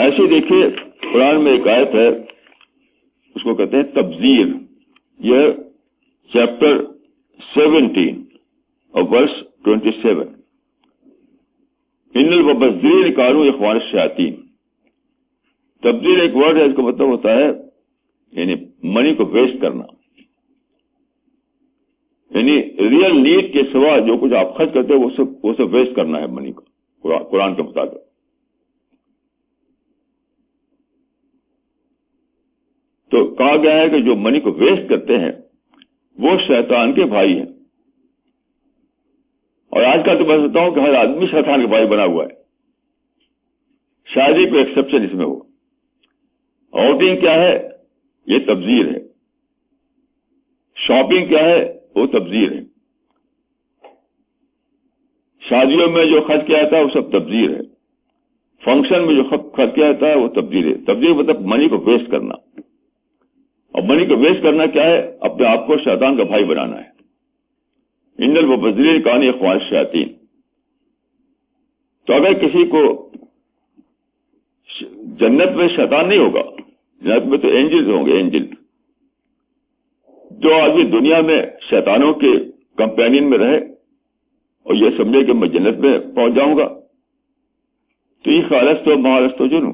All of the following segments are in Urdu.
ایسے دیکھیے قرآن میں ایک آیت ہے، اس کو کہتے ہیں تبزیر یہ چیپٹر سیونٹین اور ورس ٹوینٹی سیون ان البزیر کارو اخوان شاطین تبدیل ایک ورڈ ہے، اس کا مطلب ہوتا ہے یعنی منی کو ویسٹ کرنا۔ یعنی ریئل نیڈ کے سوا جو کچھ آپ خرچ کرتے ہیں وہ سب وہ سب ویسٹ کرنا ہے منی کو قرآن کے مطابق۔ تو کہا گیا ہے کہ جو منی کو ویسٹ کرتے ہیں، وہ شیطان کے بھائی ہیں۔ اور آج کل تو میں سمجھتا ہوں کہ ہر آدمی شیطان کے بھائی بنا ہوا ہے۔ شاید ہی کوئی ایکسپشن اس میں ہو آؤٹنگ کیا ہے؟ یہ تبزیر ہے۔ شاپنگ کیا ہے؟ وہ تبزیر ہے۔ شادیوں میں جو خرچ کیا جاتا ہے، وہ سب تبزیر ہے۔ فنکشن میں جو خرچ کیا جاتا ہے، وہ تبدیل ہے۔ تبدیل مطلب منی کو ویسٹ کرنا۔ اور منی کو ویسٹ کرنا کیا ہے؟ اپنے آپ کو شیطان کا بھائی بنانا ہے۔ انڈل و بزیر کہانی خواہش شاطین تو اگر کسی کو جنت میں شیطان نہیں ہوگا، جنت میں تو اینجل ہوں گے اینجل جو آدمی دنیا میں شیطانوں کے کمپینین میں رہے اور یہ سمجھے کہ میں جنت میں پہنچ جاؤں گا، تو یہ خالص تو مہارس تو جنوں۔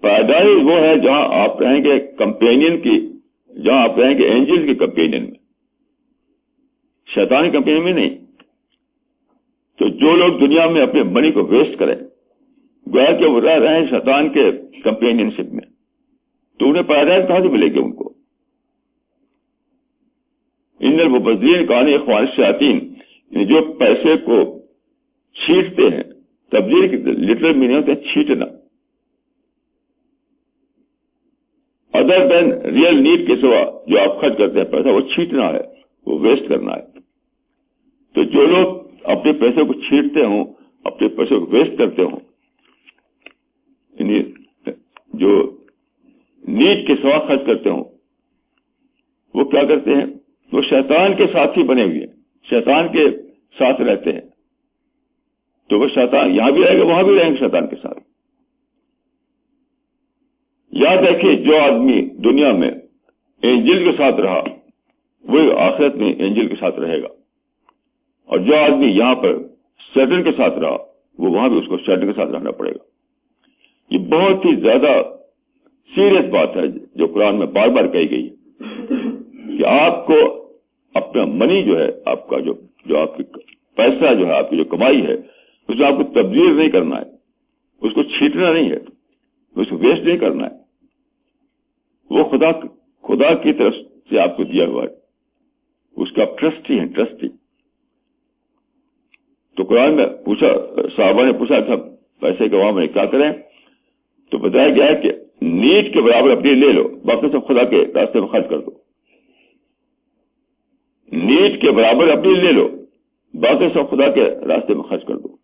پیدائش وہ ہے جہاں آپ رہیں گے کمپینین کی، جہاں آپ رہیں گے اینجل کی کمپینین میں۔ شیطانی کمپینین میں نہیں۔ تو جو لوگ دنیا میں اپنے منی کو ویسٹ کریں، گویا کہ وہ رہ رہے ہیں شیطان کے کمپینین شپ میں۔ تو انہیں پیدائش کہاں سے ملے گی ان کو؟ ان المبذرین کہانی خواہش شاطین یعنی جو پیسے کو چھیٹتے ہیں تبدیل لٹرل میننگ ہوتے ہیں چھیٹنا۔ ادر دین ریئل نیڈ کے سوا جو آپ خرچ کرتے ہیں پیسہ، وہ چھیٹنا ہے، وہ ویسٹ کرنا ہے۔ تو جو لوگ اپنے پیسے کو چھیٹتے ہوں، اپنے پیسے کو ویسٹ کرتے ہوں یعنی جو نیٹ کے سوا خرچ کرتے ہوں، وہ کیا کرتے ہیں؟ وہ شیطان کے ساتھ ہی بنے ہوئے شیطان کے ساتھ رہتے ہیں۔ تو وہ شیطان یہاں بھی رہے گا وہاں بھی رہیں گے شیطان کے ساتھ۔ یاد رکھیے جو آدمی دنیا میں اینجل کے ساتھ رہا، وہ آخرت میں اینجل کے ساتھ رہے گا۔ اور جو آدمی یہاں پر سیٹن کے ساتھ رہا، وہ وہاں بھی اس کو سیٹن کے ساتھ رہنا پڑے گا۔ یہ بہت ہی زیادہ سیریس بات ہے جو قرآن میں بار بار کہی گئی کہ آپ کو اپنا منی جو ہے، آپ کا جو جو آپ کی پیسہ جو ہے، آپ کی جو کمائی ہے، اس میں آپ کو تبدیل نہیں کرنا ہے۔ اس کو چھیٹنا نہیں ہے۔ اس کو ویسٹ نہیں کرنا ہے۔ وہ خدا خدا کی طرف سے آپ کو دیا ہوا ہے۔ اس کا ٹرسٹی ہے ٹرسٹی تو قرآن میں پوچھا صحابہ نے پوچھا تھا پیسے کے وہاں میں کیا کریں؟ تو بتایا گیا ہے کہ نیٹ کے برابر اپنی لے لو باقی سب خدا کے راستے میں خرچ کر دو۔ نیٹ کے برابر اپنی لے لو باقی سب خدا کے راستے میں خرچ کر دو۔